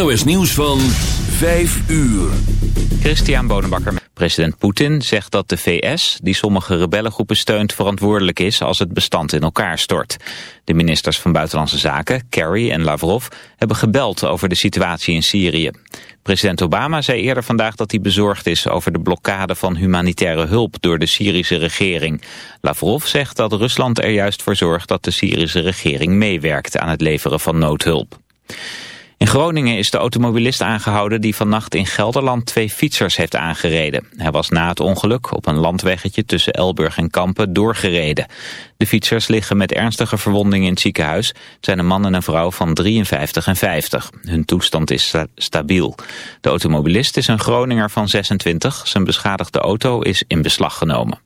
NOS Nieuws van 5 uur. Christian Bonenbakker. President Poetin zegt dat de VS, die sommige rebellengroepen steunt, verantwoordelijk is als het bestand in elkaar stort. De ministers van Buitenlandse Zaken, Kerry en Lavrov, hebben gebeld over de situatie in Syrië. President Obama zei eerder vandaag dat hij bezorgd is over de blokkade van humanitaire hulp door de Syrische regering. Lavrov zegt dat Rusland er juist voor zorgt dat de Syrische regering meewerkt aan het leveren van noodhulp. In Groningen is de automobilist aangehouden die vannacht in Gelderland twee fietsers heeft aangereden. Hij was na het ongeluk op een landweggetje tussen Elburg en Kampen doorgereden. De fietsers liggen met ernstige verwondingen in het ziekenhuis. Het zijn een man en een vrouw van 53 en 50. Hun toestand is stabiel. De automobilist is een Groninger van 26. Zijn beschadigde auto is in beslag genomen.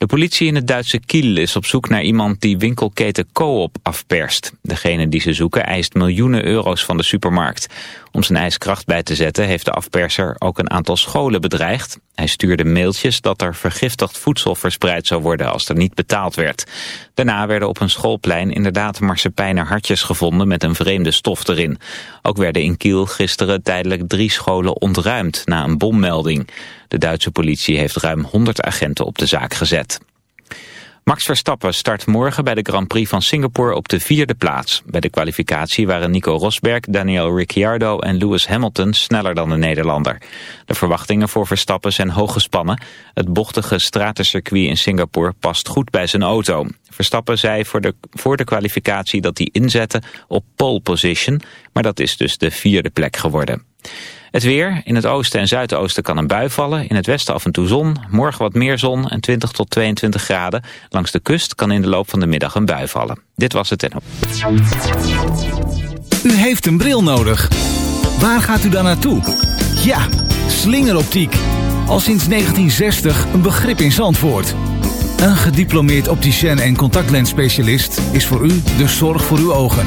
De politie in het Duitse Kiel is op zoek naar iemand die winkelketen Coop afperst. Degene die ze zoeken eist miljoenen euro's van de supermarkt. Om zijn ijskracht bij te zetten heeft de afperser ook een aantal scholen bedreigd. Hij stuurde mailtjes dat er vergiftigd voedsel verspreid zou worden als er niet betaald werd. Daarna werden op een schoolplein inderdaad marsepeiner hartjes gevonden met een vreemde stof erin. Ook werden in Kiel gisteren tijdelijk drie scholen ontruimd na een bommelding. De Duitse politie heeft ruim 100 agenten op de zaak gezet. Max Verstappen start morgen bij de Grand Prix van Singapore op de vierde plaats. Bij de kwalificatie waren Nico Rosberg, Daniel Ricciardo en Lewis Hamilton sneller dan de Nederlander. De verwachtingen voor Verstappen zijn hoog gespannen. Het bochtige stratencircuit in Singapore past goed bij zijn auto. Verstappen zei voor de, voor de kwalificatie dat hij inzette op pole position, maar dat is dus de vierde plek geworden. Het weer. In het oosten en zuidoosten kan een bui vallen. In het westen af en toe zon. Morgen wat meer zon en 20 tot 22 graden. Langs de kust kan in de loop van de middag een bui vallen. Dit was het en op. U heeft een bril nodig. Waar gaat u dan naartoe? Ja, slingeroptiek. Al sinds 1960 een begrip in Zandvoort. Een gediplomeerd opticien en contactlensspecialist is voor u de zorg voor uw ogen.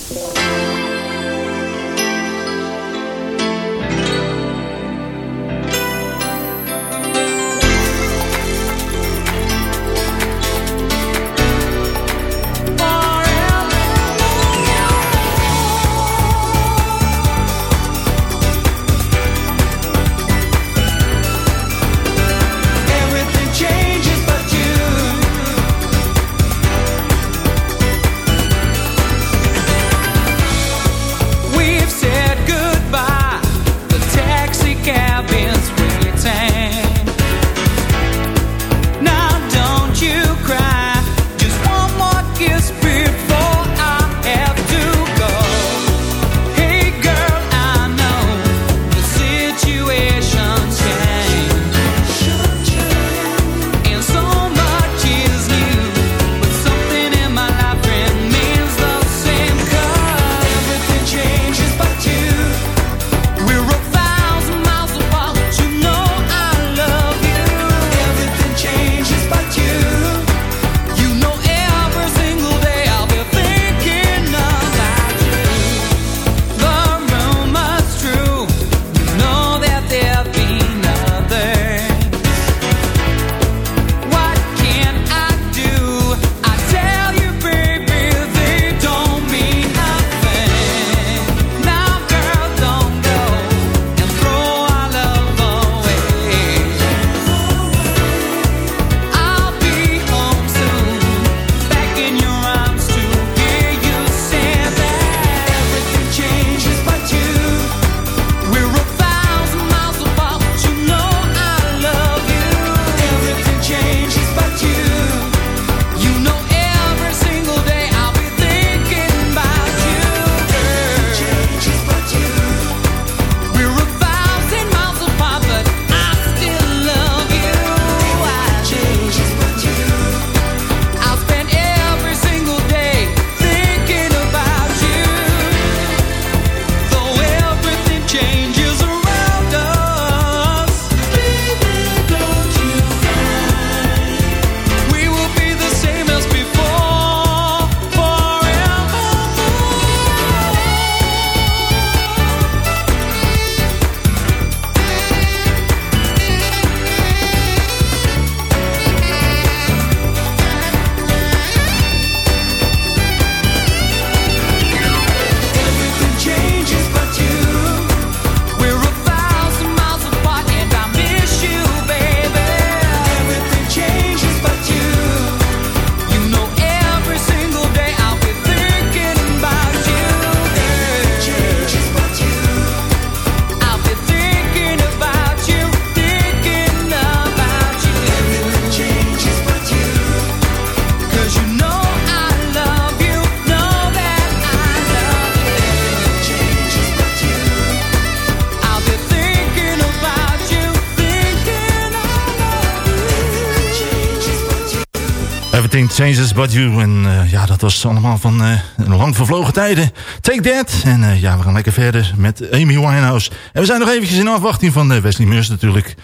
Changes But You. En eh, ja, dat was allemaal van uh, lang vervlogen tijden. Take That. En eh, ja, we gaan lekker verder met Amy Winehouse. En we zijn nog eventjes in afwachting van Wesley Meurs natuurlijk.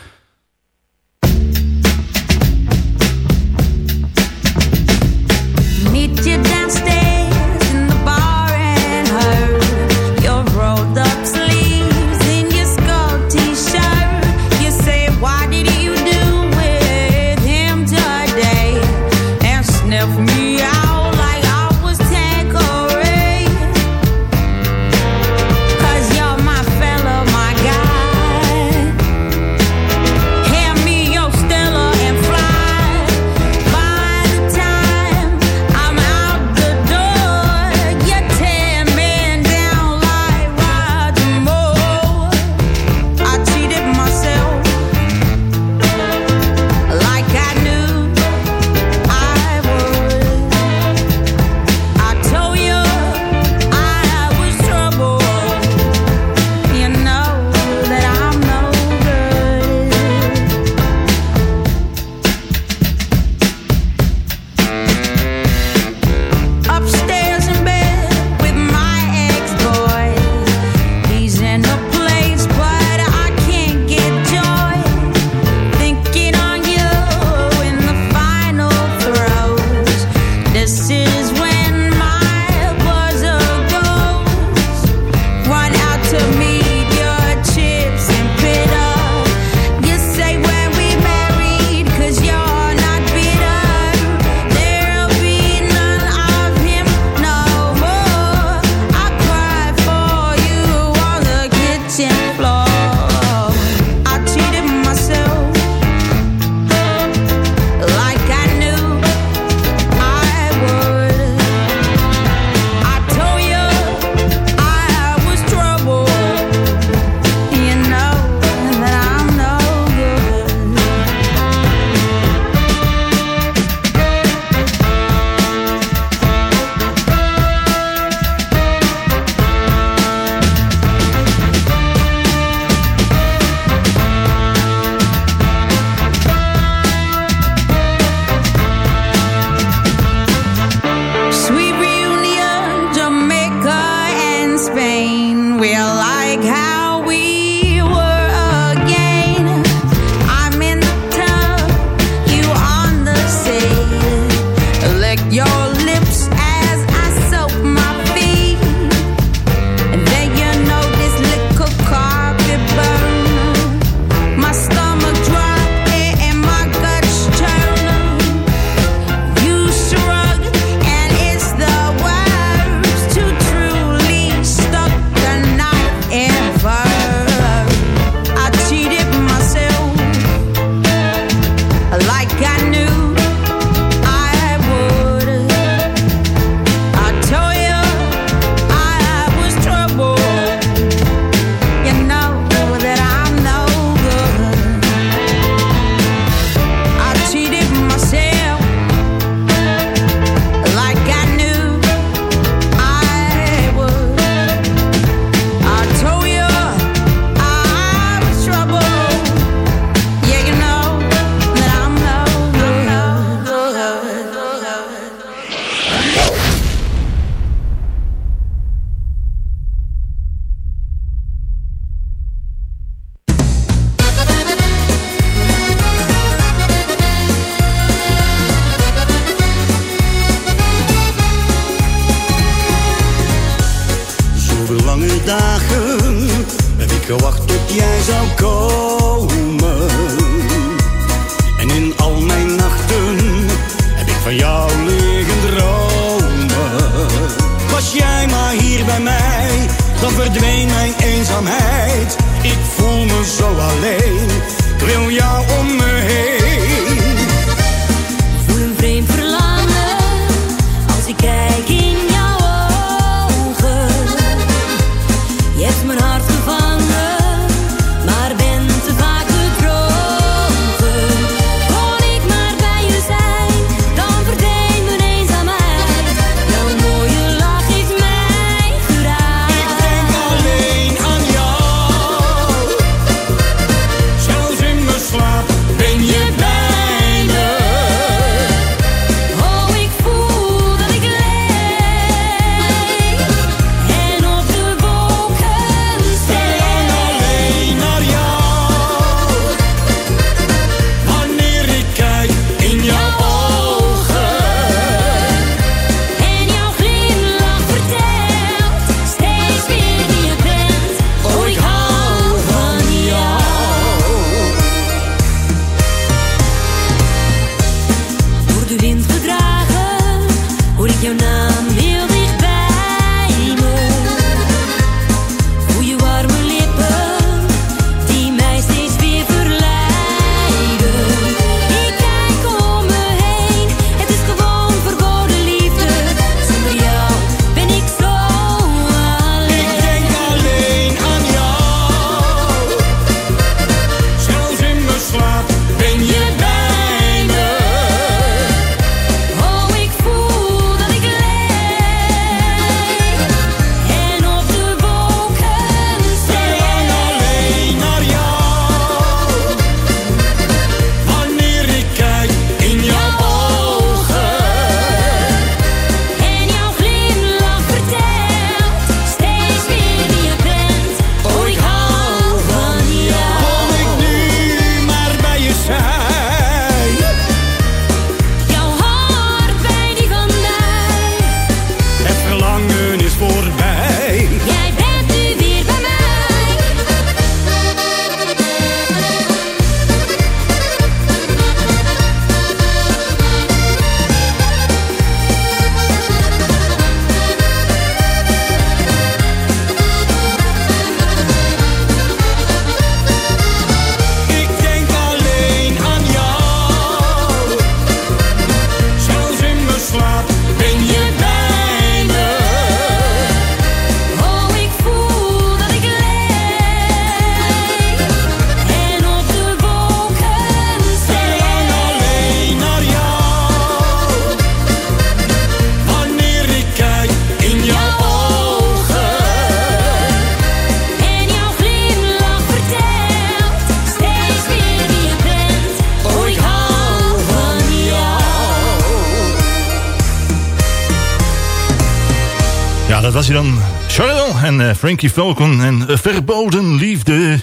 Frankie Falcon en eh, Verboden Liefde.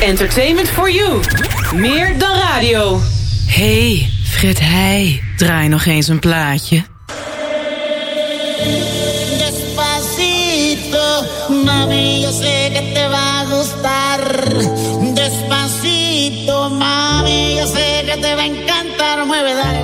Entertainment for you. Meer dan radio. Hey, Fred Heij. Draai nog eens een plaatje. Despacito, mami, yo sé que te va a gustar. Despacito, mami, yo sé que te va a encantar. Mueve.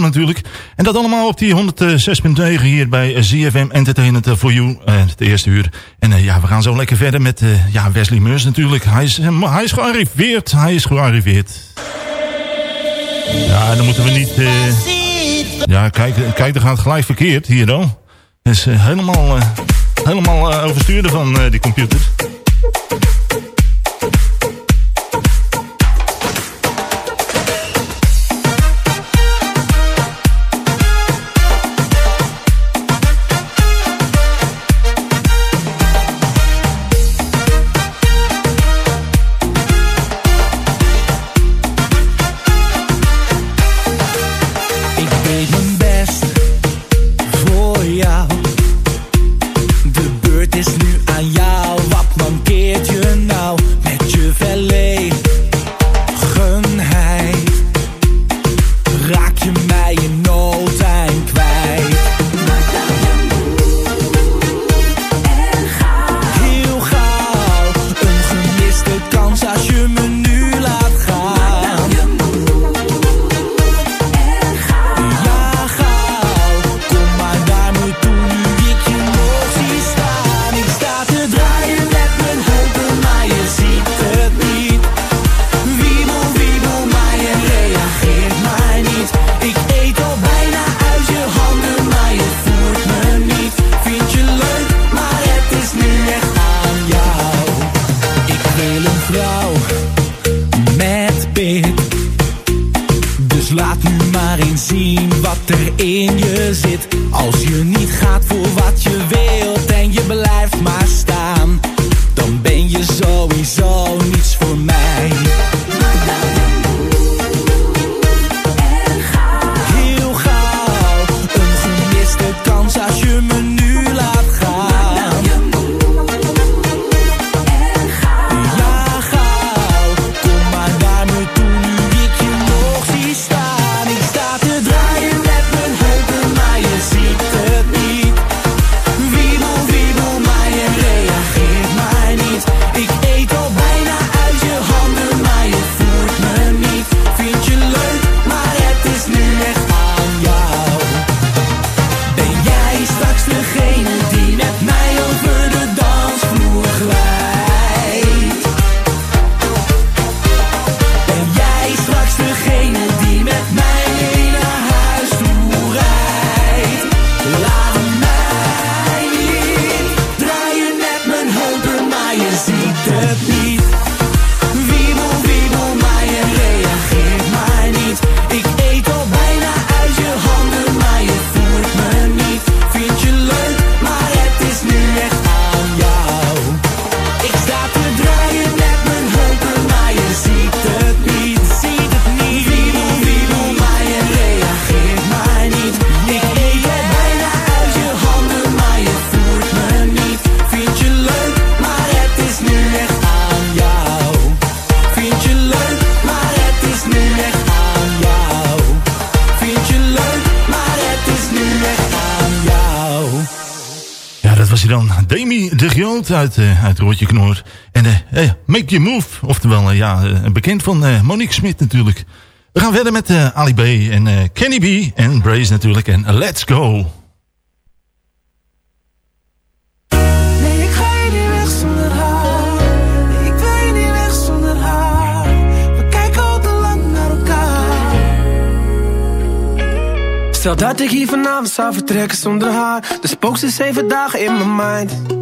natuurlijk. En dat allemaal op die 106.9 hier bij ZFM Entertainment eh, for You. Eh, het eerste uur. En eh, ja, we gaan zo lekker verder met ja, Wesley Meurs natuurlijk. Hij is, hij is gearriveerd. Hij is gearriveerd. Ja, dan moeten we niet... ja, kijk, kijk, er gaat gelijk verkeerd hier dan. Is helemaal, helemaal overstuurder van die computer. uit, eh, uh, Roodje Knoor. En uh, Make Your Move, oftewel ja, bekend van Monique Smit natuurlijk. We gaan verder met Ali B en Kenny B en Brace natuurlijk en Let's Go. Stel dat ik hier vanavond zou vertrekken zonder haar. De spook is zeven dagen in mijn mind.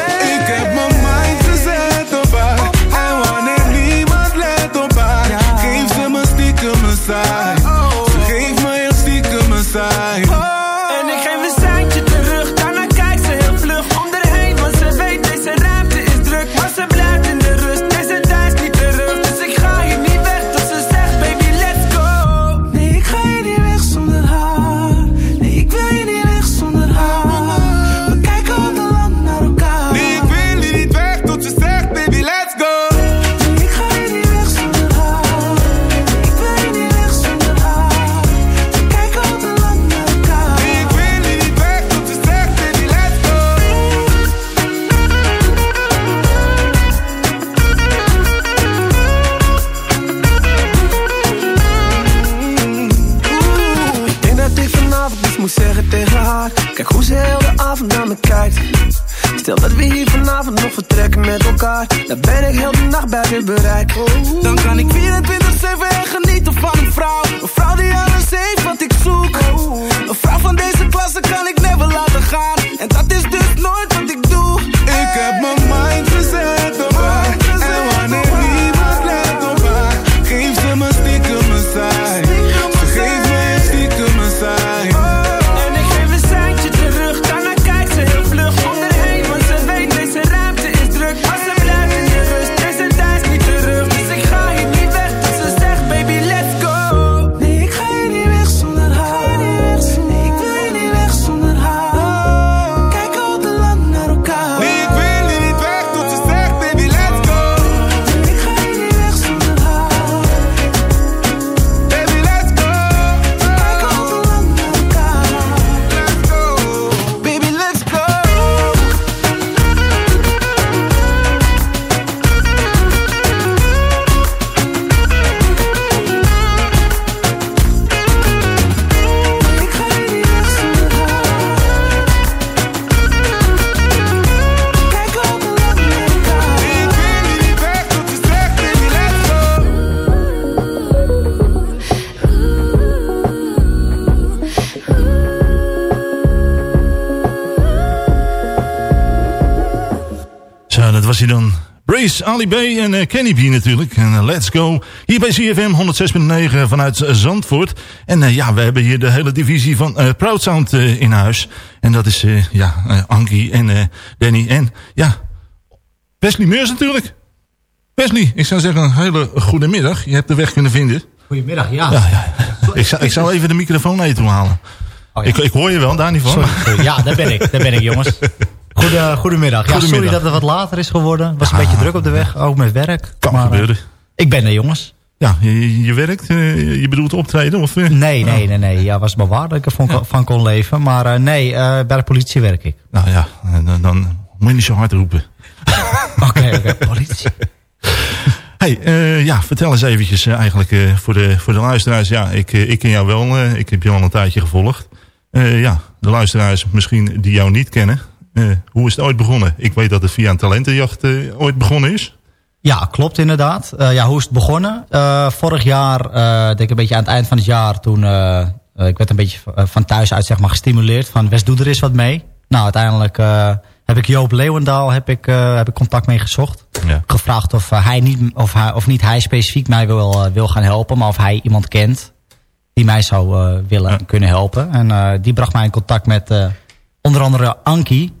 Dat was hij dan. Brace, Ali B en eh, Kenny B natuurlijk. En eh, let's go. Hier bij CFM 106.9 vanuit eh, Zandvoort. En ja, we hebben hier de hele divisie van Proud Sound in huis. En dat is, ja, Ankie en Danny en, ja, Wesley Meurs natuurlijk. Wesley, ik zou zeggen een hele goede middag. Je hebt de weg kunnen vinden. Goedemiddag, ja. Ja, ja. Ik, zou, ik zou even de microfoon naar je toe halen. Oh, ja. ik, ik hoor je wel, daar niet van. Sorry, sorry. Ja, daar ben ik. Daar ben ik, jongens. Goede, goedemiddag. Ja, sorry dat het wat later is geworden. Het was een beetje druk op de weg, ook met werk. Kan Maar, eh, gebeuren. ik ben er, jongens. Ja, je, je werkt, eh, je bedoelt optreden? Of, eh? Nee, nee, nee, nee. Ja, was maar waar dat ik ervan van kon leven. Maar eh, nee, eh, bij de politie werk ik. Nou ja, eh, dan, dan moet je niet zo hard roepen. Oké, oké. Politie. Hey, eh, ja, vertel eens eventjes eh, eigenlijk eh, voor, de, voor de luisteraars. Ja, ik, eh, ik ken jou wel, eh, ik heb je al een tijdje gevolgd. Eh, ja, de luisteraars misschien die jou niet kennen. Eh, hoe is het ooit begonnen? Ik weet dat het via een talentenjacht eh, ooit begonnen is. Ja, klopt inderdaad. Eh, ja, hoe is het begonnen? Vorig jaar, denk ik een beetje aan het eind van het jaar, toen ik werd een beetje van thuis uit zeg maar, gestimuleerd van West doe er eens wat mee. Nou, uiteindelijk heb ik Joop Leeuwendaal heb ik, heb ik contact mee gezocht. Ja. Gevraagd of, hij niet, of, hij, of niet hij specifiek mij wil, wil gaan helpen, maar of hij iemand kent die mij zou willen en kunnen helpen. En die bracht mij in contact met onder andere Ankie.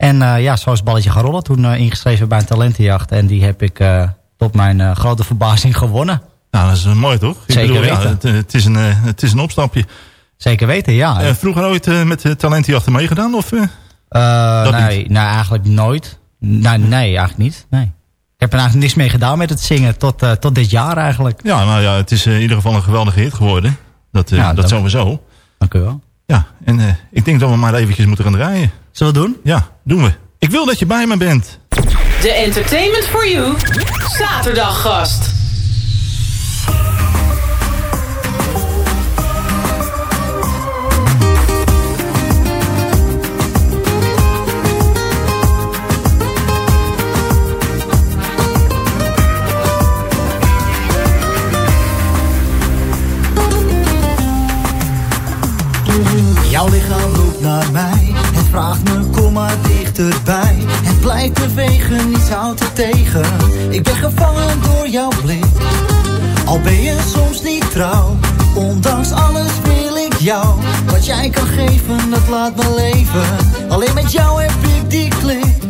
En eh, ja, zo is het balletje gaan rollen. Toen eh, ingeschreven bij een talentenjacht. En die heb ik eh, tot mijn grote verbazing gewonnen. Nou, dat is mooi toch? Ik Zeker weten. het, het, is een, het is een opstapje. Zeker weten, ja. Eh, vroeger ooit eh, met talentenjachten meegedaan? Of, nee, nee, eigenlijk nooit. Nee, nee, eigenlijk niet. Nee. Ik heb er eigenlijk niks mee gedaan met het zingen tot, tot dit jaar eigenlijk. Ja, nou ja, het is in ieder geval een geweldige hit geworden. Dat, Ja, dat sowieso. Dank u wel. Ja, en ik denk dat we maar eventjes moeten gaan draaien. Zullen we het doen? Ja, doen we. Ik wil dat je bij me bent. De Entertainment for You zaterdaggast. Jouw lichaam roept naar mij. Het vraagt me, kom maar dichterbij. Het blijft bewegen, niets houdt het tegen. Ik ben gevangen door jouw blik. Al ben je soms niet trouw. Ondanks alles wil ik jou. Wat jij kan geven, dat laat me leven. Alleen met jou heb ik die klik.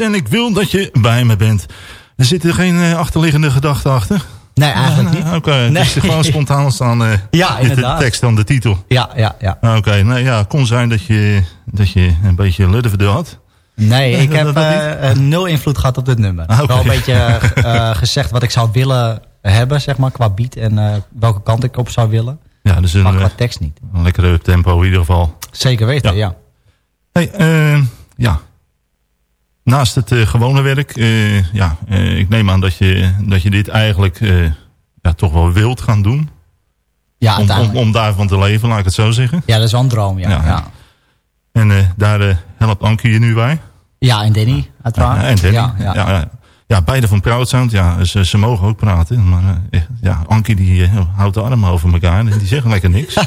En ik wil dat je bij me bent. Er zitten geen eh, achterliggende gedachten achter? Nee, eigenlijk niet. Oké, het is gewoon spontaan ontstaan. eh, Ja, de- tekst dan de titel. Ja, ja, ja. Oké, nou ja, kon zijn dat je, dat je een beetje ludderde had. Nee, ik heb eh, nul invloed gehad op dit nummer. Ah. Wel een beetje gezegd wat ik zou willen hebben, zeg maar, qua beat. En welke kant ik op zou willen. Ja, dus een, Maar qua tekst niet. een lekkere tempo in ieder geval. Zeker weten, ja. Hey, eh, ja. Naast het eh, gewone werk, eh, ja, eh, ik neem aan dat je, dat je dit eigenlijk eh, ja, toch wel wilt gaan doen. Ja, om, om, daarvan te leven, laat ik het zo zeggen. Ja, dat is wel een droom, ja. Ja. Ja, En eh, daar eh, helpt Anke je nu bij. ja en Danny, uiteraard. Ja, en Danny. Ja, Ja, ja. beide van Proud Sound. Ja, ze, ze mogen ook praten. Maar eh, ja, Ankie die houdt de armen over elkaar. En die zeggen lekker niks.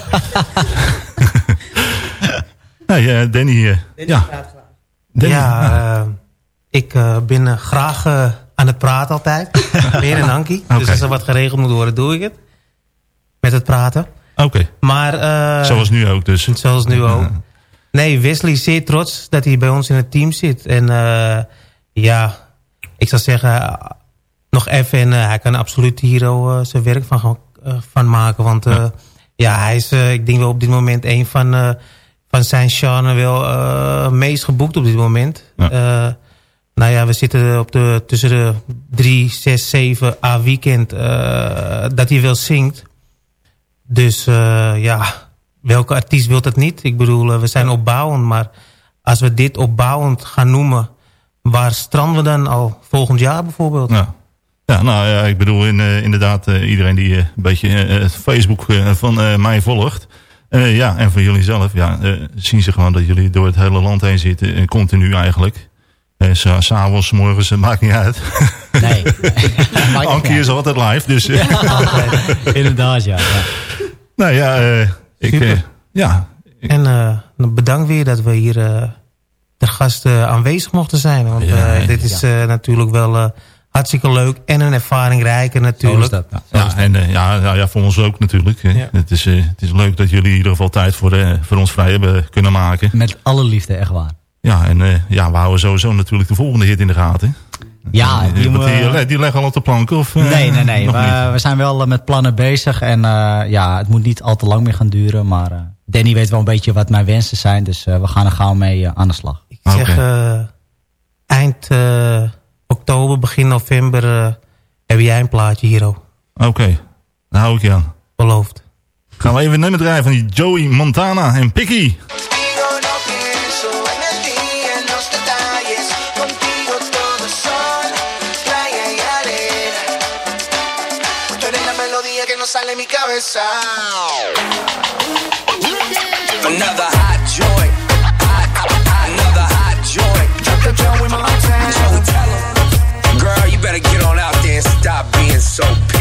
nee, eh, Danny. ja. Danny, ja, eh, ik eh, ben eh, graag eh, aan het praten altijd. Meer en Ankie. Dus als er wat geregeld moet worden, doe ik het. Met het praten. Oké. Maar, Zoals nu ook dus. Zoals nu ook. Nee, Wesley is zeer trots dat hij bij ons in het team zit. En eh, ja, ik zou zeggen, nog even. En hij kan absoluut hier zijn werk van, van maken. Want eh, ja. hij is, ik denk wel op dit moment een van, van zijn genre wel eh, meest geboekt op dit moment. Eh, nou ja, we zitten op de, tussen de 3, 6, 7 a weekend eh, dat hij wel zingt. Dus eh, ja, welke artiest wil dat niet? Ik bedoel, eh, we zijn opbouwend, maar als we dit opbouwend gaan noemen, waar stranden we dan al volgend jaar bijvoorbeeld? Ja. Ja, nou ja, ik bedoel in, inderdaad iedereen die een beetje het Facebook van mij volgt. Ja, en van jullie zelf, ja, zien ze gewoon dat jullie door het hele land heen zitten. continu eigenlijk. Eh, s- S'avonds, morgens, het maakt niet uit. Nee. Ankie is altijd live, dus... eh, Inderdaad, ja. ja. nou ja, eh, ik... Super. eh, ja, En eh, dan bedankt weer dat we hier eh de gast eh, aanwezig mochten zijn. Want Ja, eh, dit is ja. eh, natuurlijk wel eh, hartstikke leuk en een ervaring rijker natuurlijk. dat, ja. ja, en eh, ja, ja, ja, voor ons ook natuurlijk. eh. Ja. Het, is, eh, het is leuk dat jullie in ieder geval tijd voor, eh, voor ons vrij hebben kunnen maken. Met alle liefde, echt waar. Ja, en eh, ja, we houden sowieso natuurlijk de volgende hit in de gaten. Ja, Eh, die, eh, die leggen al op de plank? Of, Nee, nee, nee. We, we zijn wel met plannen bezig. En eh, ja, het moet niet al te lang meer gaan duren. Maar eh, Danny weet wel een beetje wat mijn wensen zijn. Dus eh, we gaan er gauw mee aan de slag. Ik zeg eh, eind eh, oktober, begin november heb jij een plaatje hier ook. Oké, daar hou ik je aan. Beloofd. Gaan we even een nummer draaien van die Joey Montana en Picky. sale mi cabeza. Another hot joint. Another hot joint. Girl, you better get on out there and stop being so.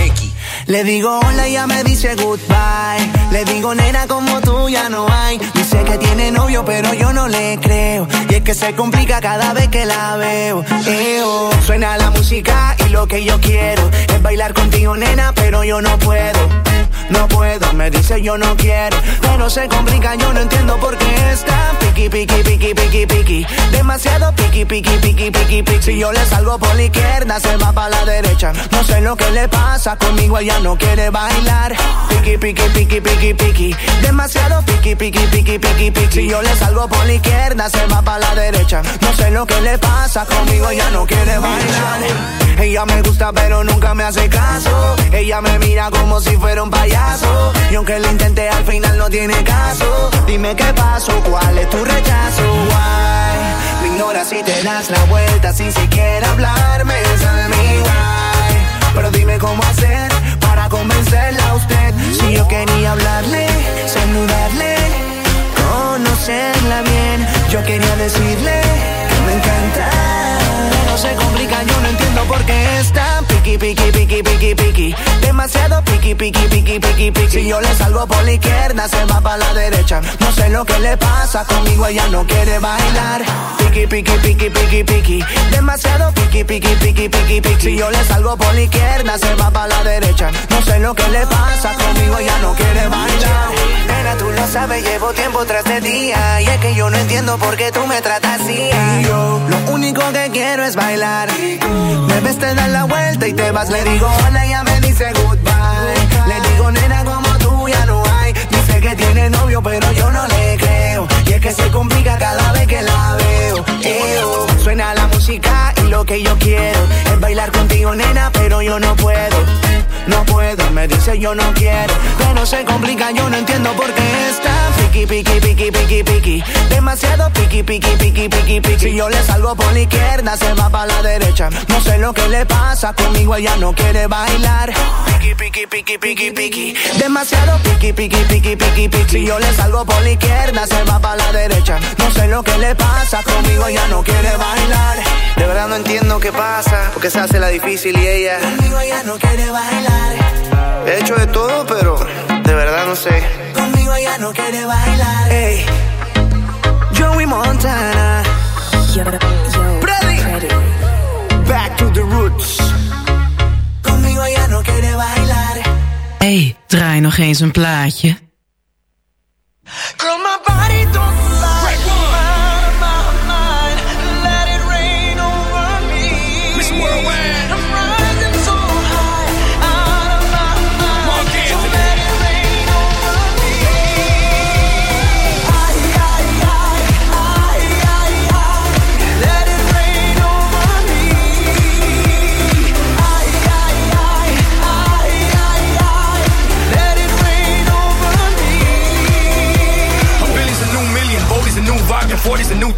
Le digo hola y ella me dice goodbye. Le digo nena como tú ya no hay. Dice que tiene novio pero yo no le creo. Y es que se complica cada vez que la veo. Eo. Suena la música y lo que yo quiero es bailar contigo nena pero yo no puedo. No puedo, me dice yo no quiero Pero se complica, yo no entiendo por qué está Piki, piki, piki, piki, piki Demasiado piki, piki, piki, piki, piki Si yo le salgo por la izquierda, se va para la derecha No sé lo que le pasa, conmigo ella no quiere bailar Piki, piki, piki, piki, piki Demasiado piki, piki, piki, piki, piki Si yo le salgo por la izquierda, se va para la derecha No sé lo que le pasa, conmigo ella no quiere bailar Ella me gusta pero nunca me hace caso. Ella me mira como si fuera un payaso. Y aunque lo intenté al final no tiene caso. Dime qué pasó, cuál es tu rechazo. Why? Me ignoras si te das la vuelta sin siquiera hablarme. Esa mi why. Pero dime cómo hacer para convencerla a usted. Si yo quería hablarle, saludarle Conocerla bien. Yo quería decirle que me encanta. No se complica, yo no entiendo por qué está Piki, piki, piki, piki, piki Demasiado piki, piki, piki, piki, piki Si yo le salgo por la izquierda, se va para la derecha No sé lo que le pasa, conmigo ella no quiere bailar Piki, piki, piki, piki, piki Demasiado piki, piki, piki, piki, piki Si yo le salgo por la izquierda, se va para la derecha No sé lo que le pasa, conmigo ella no quiere bailar Nena, tú lo sabes, llevo tiempo tras de día Y es que yo no entiendo por qué tú me tratas así yo, lo único que quiero es bailar Me ves, te das la vuelta y te vas Le digo hola ella me dice goodbye. Le digo nena como tú ya no hay Dice que tiene novio pero yo no le creo. Y es que se complica cada vez que la veo. Eo. Suena la música y lo que yo quiero Es bailar contigo nena pero yo no puedo No puedo, me dice yo no quiero Pero se complica, yo no entiendo por qué está Piki, piki, piki, piki, piki Demasiado piki, piki, piki, piki, piki Si yo le salgo por la izquierda, se va para la derecha No sé lo que le pasa, conmigo ella no quiere bailar Piki, piki, piki, piki, piki Demasiado piki, piki, piki, piki, piki Si yo le salgo por la izquierda, se va para la derecha No sé lo que le pasa, conmigo ella no quiere bailar De verdad no entiendo qué pasa Porque se hace la difícil y ella Conmigo ella no quiere bailar He hecho de todo, pero de verdad no sé. Conmigo ella no quiere bailar. Ey, Joey Montana. Freddy. Back to the roots. Conmigo ella no quiere bailar. Hey, draai nog eens een plaatje. Girl,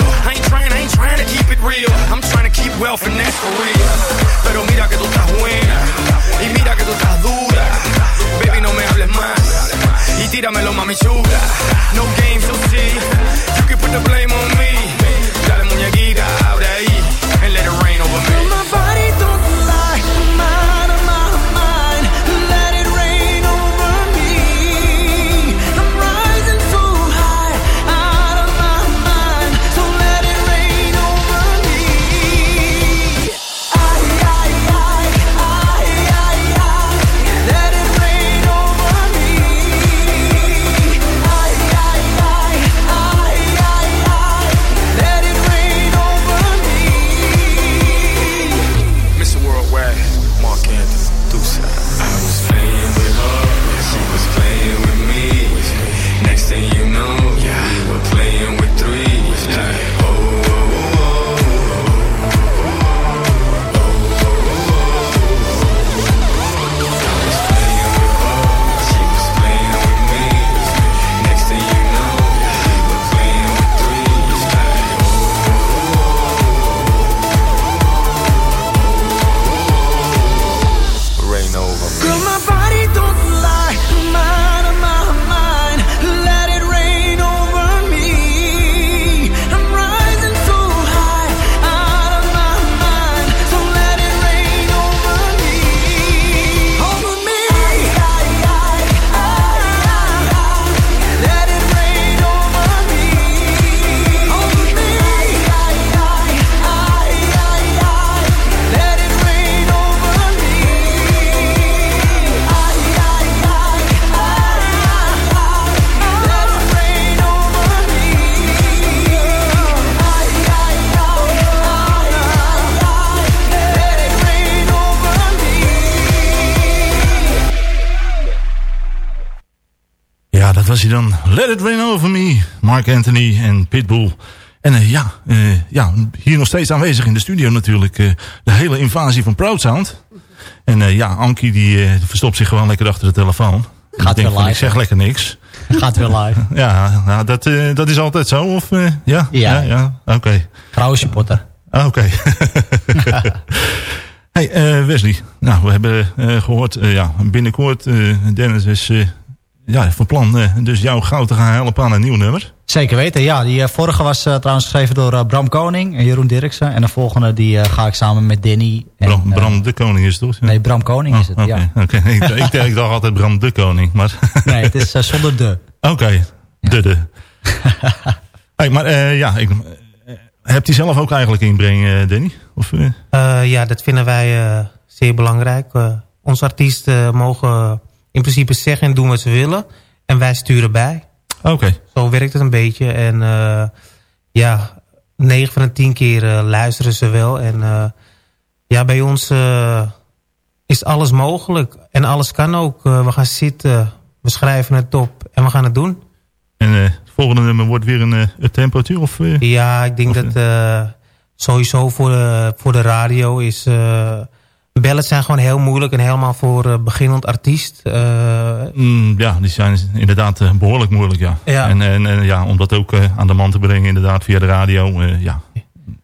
Read. I ain't trying, I ain't trying to keep it real. I'm trying to keep wealth and that's for real. Pero mira que tú estás buena. Y mira que tú estás dura. Baby, no me hables más. Y tíramelo, mami chula. No games, you'll see. You can put the blame on me. Was hij dan. Let It Rain Over Me. Mark Anthony en Pitbull. En eh, ja, eh, ja, hier nog steeds aanwezig in de studio natuurlijk. eh, de hele invasie van Proud Sound. En ja, Ankie die verstopt zich gewoon lekker achter de telefoon. Gaat weer van, ik live, zeg lekker niks. Gaat weer live. Ja, nou, dat, dat is altijd zo. Of, eh, ja? Ja. ja, Oké. Trouwe supporter. Ah, Oké. hey, Wesley. Nou, we hebben eh, gehoord, eh, ja, binnenkort, Dennis is ja, van plan eh, dus jouw goud te gaan helpen aan een nieuw nummer. Zeker weten, ja. Die eh, vorige was eh, trouwens geschreven door Bram Koning en Jeroen Dirksen. En de volgende die eh, ga ik samen met Danny. En, Bram, Bram de Koning is het toch? Ja. nee, Bram Koning is het, Oké, ja. oké. ik, ik, ik dacht altijd Bram de Koning, maar... Nee, het is zonder de. Oké, de de. hey, maar eh, ja, ik, hebt hij zelf ook eigenlijk inbreng, eh Danny? Of, eh? Eh, ja, dat vinden wij eh, zeer belangrijk. Onze artiesten mogen in principe zeggen en doen wat ze willen. En wij sturen bij. Oké. Zo werkt het een beetje. En eh, ja, 9 van de 10 keer eh, luisteren ze wel. En eh, ja, bij ons is alles mogelijk. En alles kan ook. We gaan zitten, we schrijven het op en we gaan het doen. En het volgende nummer wordt weer een, een tempootje? Of? Ja, ik denk dat eh, sowieso voor de, voor de radio is... ballads zijn gewoon heel moeilijk en helemaal voor eh, beginnend artiest. Eh, Mm, ja, die zijn inderdaad eh, behoorlijk moeilijk, ja. Ja. En, en, en ja, om dat ook aan de man te brengen inderdaad via de radio, eh, ja,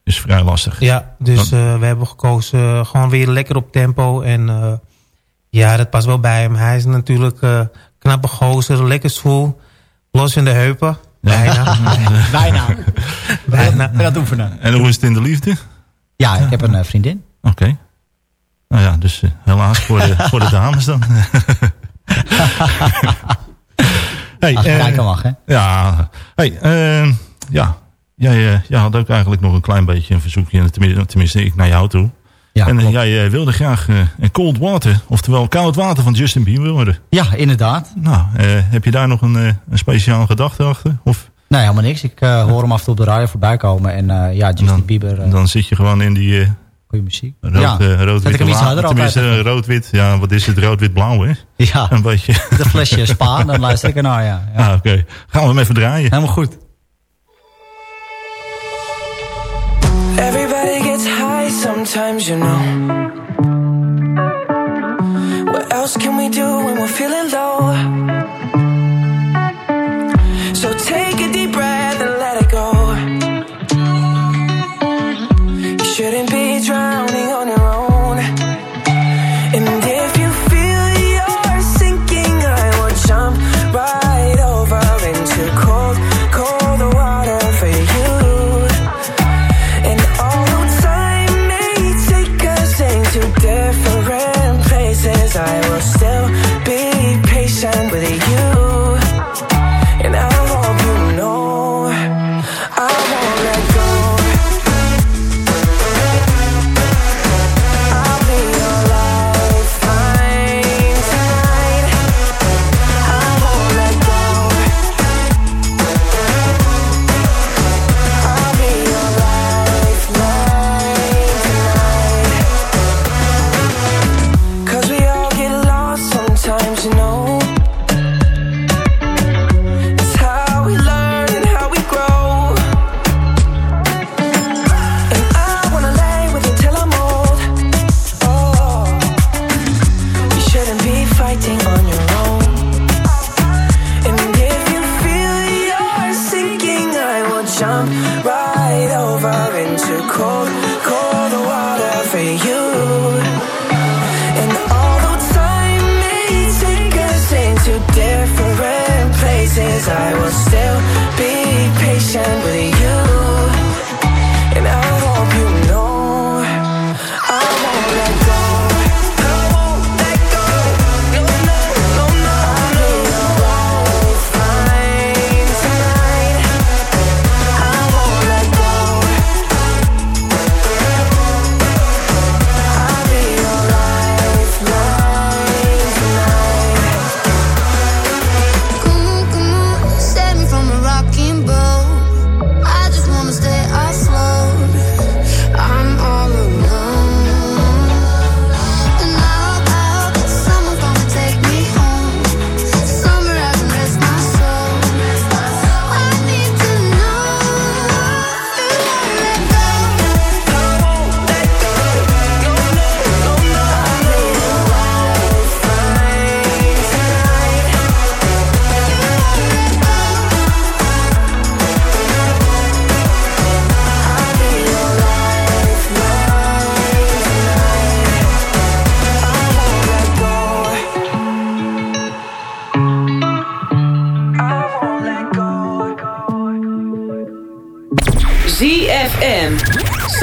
is vrij lastig. ja, dus eh, we hebben gekozen gewoon weer lekker op tempo. En eh, ja, dat past wel bij hem. Hij is natuurlijk eh knappe gozer, lekker zwoel, los in de heupen. Bijna. Bijna. Bijna. En dat oefenen. En hoe is het in de liefde? Ja, ik heb een vriendin. Oké. Nou ja, dus eh, helaas voor de, voor de dames dan. hey, Als het eh, kijken mag, hè? Ja, hey, eh, ja. Jij, eh, jij had ook eigenlijk nog een klein beetje een verzoekje, en tenminste, tenminste ik naar jou toe. Ja, en klopt. jij wilde graag een cold water, oftewel koud water van Justin Bieber horen. Ja, inderdaad. Nou, heb je daar nog een, eh, een speciale gedachte achter? Of Nee, helemaal niks. Ik hoor hem af en toe op de radio voorbij komen. En ja, Justin Bieber, dan zit je gewoon in die goede muziek. rood, ja, eh, zet rood-wit ik hem iets harder. Tenminste, rood-wit. Ja, wat is het? Rood-wit-blauw, hè? Ja, Een beetje. de flesje spa, dan luister ik ernaar, ja. ja. Ah, oké. Gaan we hem even draaien. Helemaal goed. Everybody gets high sometimes, you know. What else can we do when we're feeling low?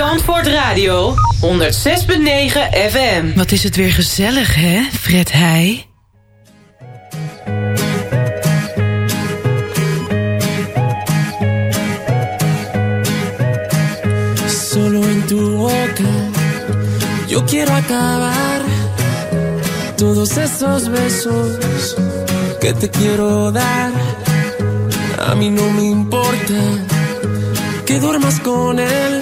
Zandvoort Radio 106.9 FM. Wat is het weer gezellig, hè, Fred Heij? Solo en tu boca yo quiero acabar todos esos besos que te quiero dar. A mí no me importa que duermas con él,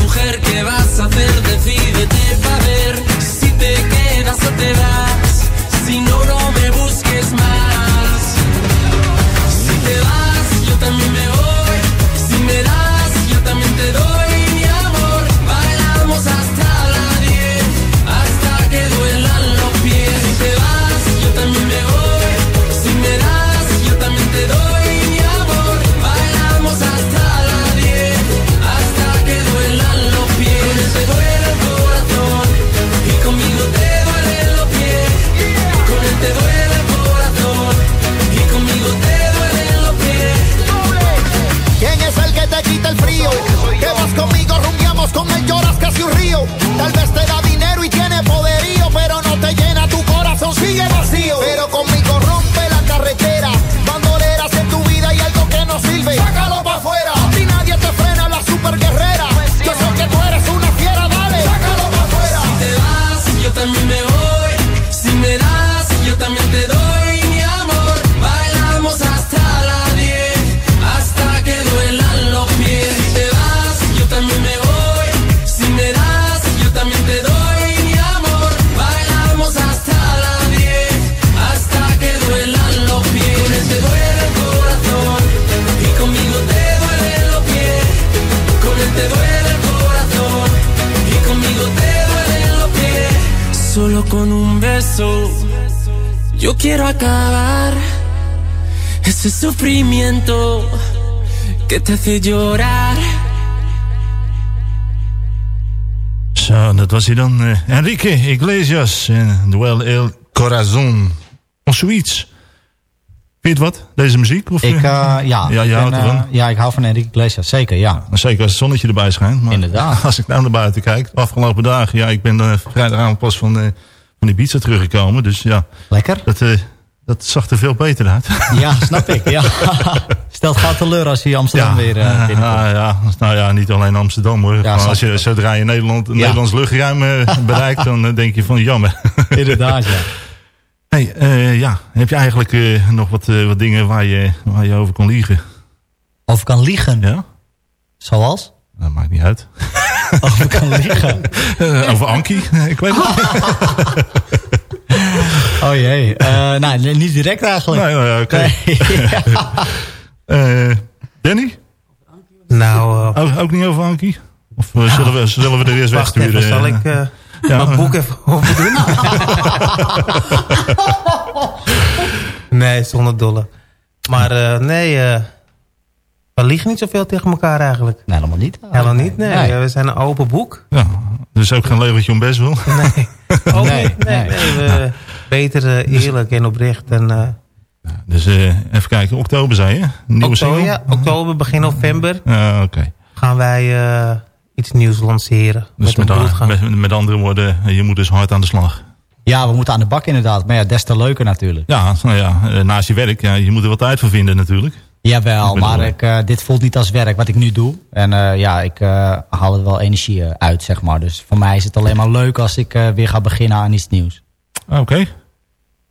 que te hace llorar. Zo, dat was hij dan. eh, Enrique Iglesias en Duel El Corazon. Of zoiets. Vind je het wat, deze muziek? Of, Ik, eh, eh, ja, ja, ik ben, ja, ik hou van Enrique Iglesias, zeker, ja. Zeker als het zonnetje erbij schijnt. Maar Inderdaad. Als ik nou naar buiten kijk, de afgelopen dagen. Ja, ik ben uh, vrijdagavond pas van, uh, van die pizza teruggekomen. Dus ja. Lekker. Dat, uh, dat zag er veel beter uit. Ja, snap ik. Ja. Stelt gauw teleur als je Amsterdam weer uh, binnenkomt. Ja, ja, nou ja, niet alleen Amsterdam hoor. maar als je, zodra je Nederland. Nederlands luchtruim uh, bereikt, dan uh, denk je van jammer. Inderdaad, ja. Hey, uh, ja, heb je eigenlijk uh, nog wat, uh, wat dingen waar je, waar je over kan liegen? Over kan liegen? Ja. Zoals? Dat maakt niet uit. over kan liegen? over Ankie? ik weet het Oh jee, nou niet direct eigenlijk. Nee, nee oké. Okay. Nee. Danny? Nou... Ook, ook, niet over Ankie? Of nou, zullen, we, zullen we er eerst wegsturen? Even, zal ik ja. mijn boek even over doen? nee, zonder dolle. Maar uh, nee, uh, we liegen niet zoveel tegen elkaar eigenlijk. Nee, helemaal niet. Helemaal niet, nee. nee. We zijn een open boek. Ja, dus ook geen leventje om best wil? Nee. Ook nee, niet. Nee, nee. nee we, ja. Beter uh, eerlijk en oprecht. En, uh, dus even kijken, oktober zei je? Nieuwe oktober, ja, oktober, begin november. Ja, oké. Okay. Gaan wij iets nieuws lanceren. Dus met, met, met, met, andere woorden, je moet dus hard aan de slag. Ja, we moeten aan de bak inderdaad. Maar ja, des te leuker natuurlijk. Ja, nou ja, eh, naast je werk, ja, je moet er wat tijd voor vinden natuurlijk. Jawel, maar ik, eh, dit voelt niet als werk wat ik nu doe. En eh, ja, ik eh, haal er wel energie eh, uit, zeg maar. Dus voor mij is het alleen maar leuk als ik eh, weer ga beginnen aan iets nieuws. Oké.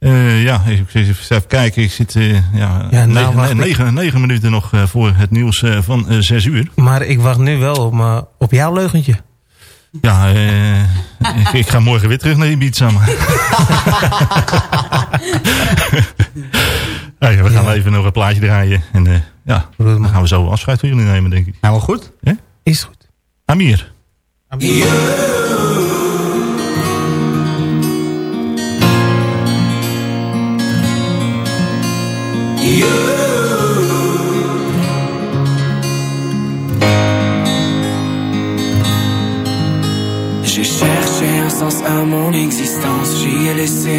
Eh, ja, ik zit even, even kijken. Ik zit eh, ja, Ja, negen, nou, ik- negen, negen minuten nog eh, voor het nieuws eh, van zes uur. Maar ik wacht nu wel op, op jouw leugentje. Ja, eh, ik, ik ga morgen weer terug naar Ibiza. Maar. We gaan even nog een plaatje draaien. En eh, ja, dan gaan we zo afscheid van jullie nemen, denk ik. Nou, wel goed. Ja? Is goed. Amir. J'ai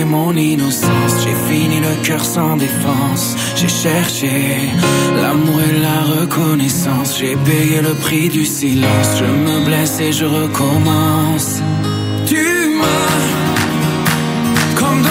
mon innocence, j'ai fini le cœur sans défense, j'ai cherché l'amour et la reconnaissance, j'ai payé le prix du silence, je me blesse et je recommence. Tu m'as comme donné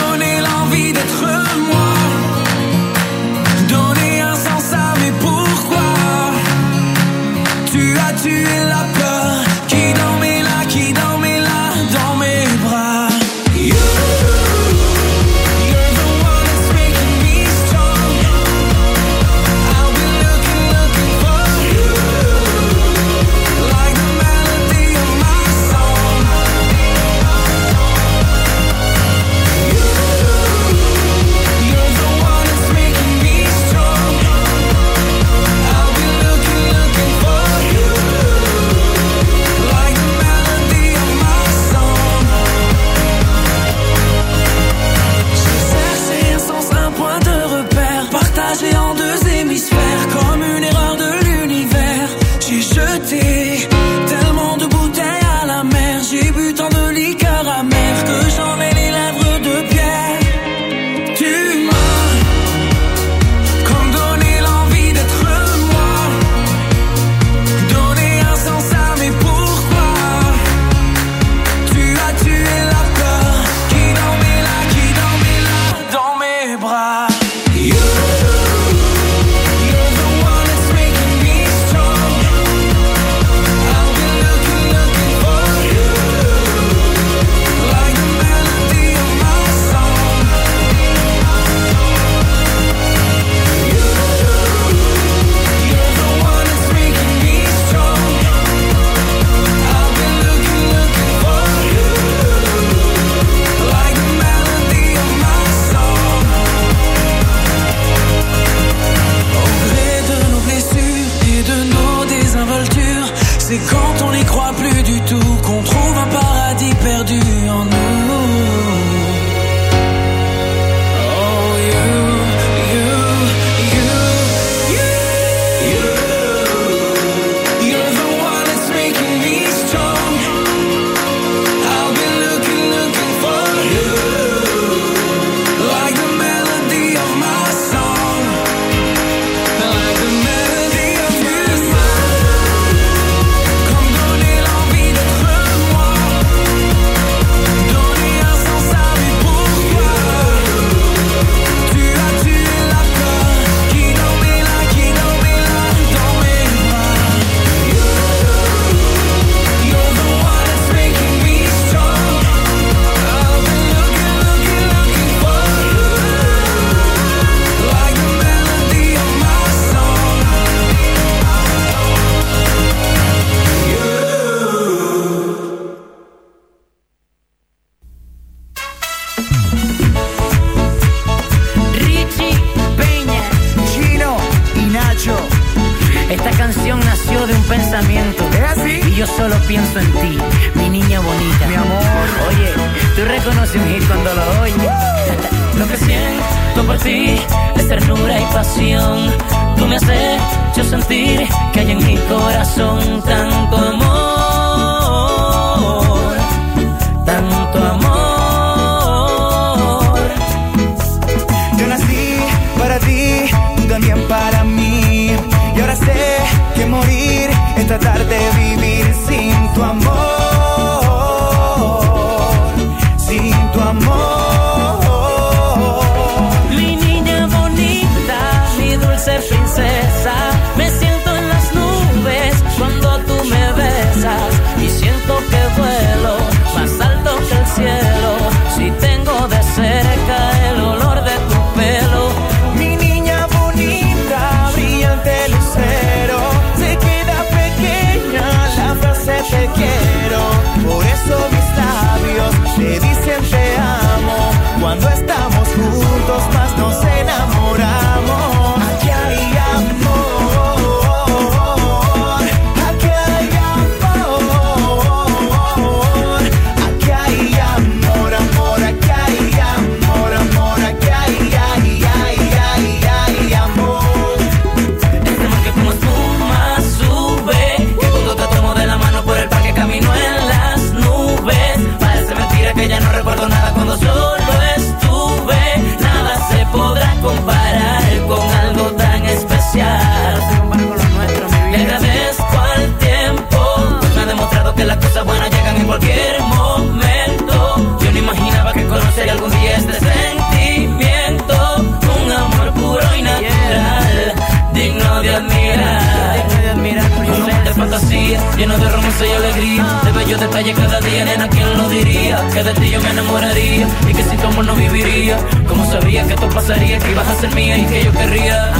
de bellos detalles cada día, nena, ¿quién lo diría? Que de ti yo me enamoraría y que sin tu amor no viviría. Como sabía que esto pasaría, que ibas a ser mía y que yo querría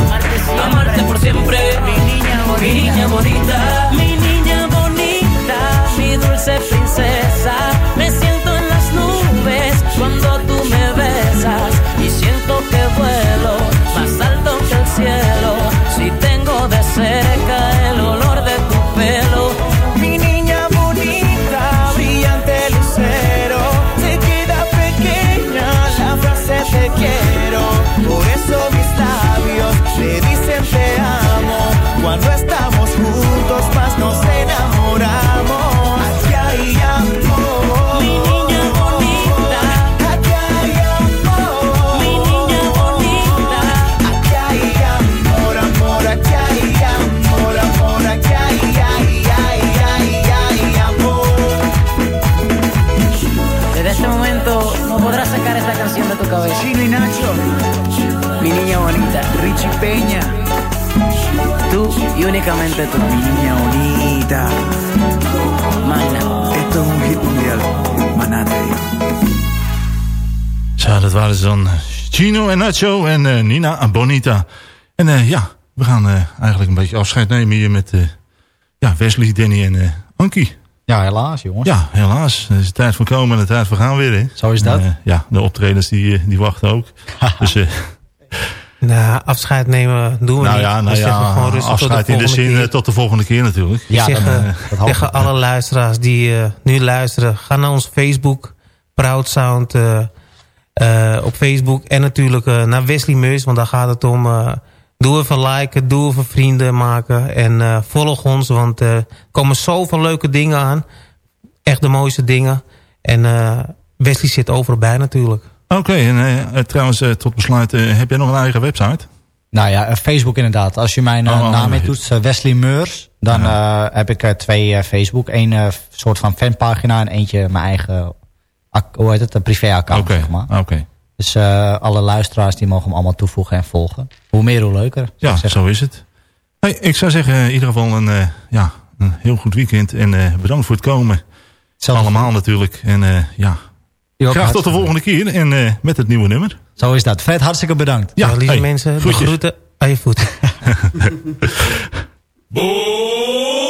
amarte por siempre. Mi niña bonita, mi niña bonita, Mi niña bonita, mi dulce princesa, me siento en las nubes cuando tú me besas y siento que vuelo más alto que el cielo. Si tengo de únicamente niña bonita. Magna. Esto es un hit mundial. Maná te digo. Zo, dat waren ze dan Chino en Nacho en eh, Nina Bonita. En eh, ja, we gaan eh, eigenlijk een beetje afscheid nemen hier met eh, ja, Wesley, Danny en eh Ankie. Ja, helaas jongens. Ja, helaas. Het is de tijd voor komen en de tijd voor gaan weer. Hè. Zo is dat. En, ja, de optredens die, die wachten ook. dus eh, Nou, afscheid nemen doen we nou niet. ja, We nou zeggen ja gewoon rustig tot afscheid de in de volgende zin keer. eh, tot de volgende keer natuurlijk. Dan, eh, eh, tegen alle luisteraars die eh, nu luisteren... ga naar ons Facebook, Proud Sound eh, eh, op Facebook... en natuurlijk eh, naar Wesley Meus, want daar gaat het om... eh, doe even liken, doe even vrienden maken... en eh, volg ons, want eh, er komen zoveel leuke dingen aan. Echt de mooiste dingen. En eh, Wesley zit overal bij natuurlijk. Oké, en eh, eh, trouwens eh, tot besluit, heb jij nog een eigen website? Nou ja, Facebook inderdaad. Als je mijn Oh, oh, naam nee. intoetst, eh, Wesley Meurs... dan heb ik twee Facebook. Eén soort van fanpagina en eentje mijn eigen... hoe heet het? Een privé-account, zeg maar. oké. Dus alle luisteraars die mogen hem allemaal toevoegen en volgen. Hoe meer, hoe leuker. Ja, zo is het. Hey, ik zou zeggen, in ieder geval een, ja, een heel goed weekend. En bedankt voor het komen. Allemaal natuurlijk. En ja, Graag tot de volgende keer. En eh, met het nieuwe nummer. Zo is dat. Fred, hartstikke bedankt. Ja, lieve hey, mensen, groeten aan je voeten.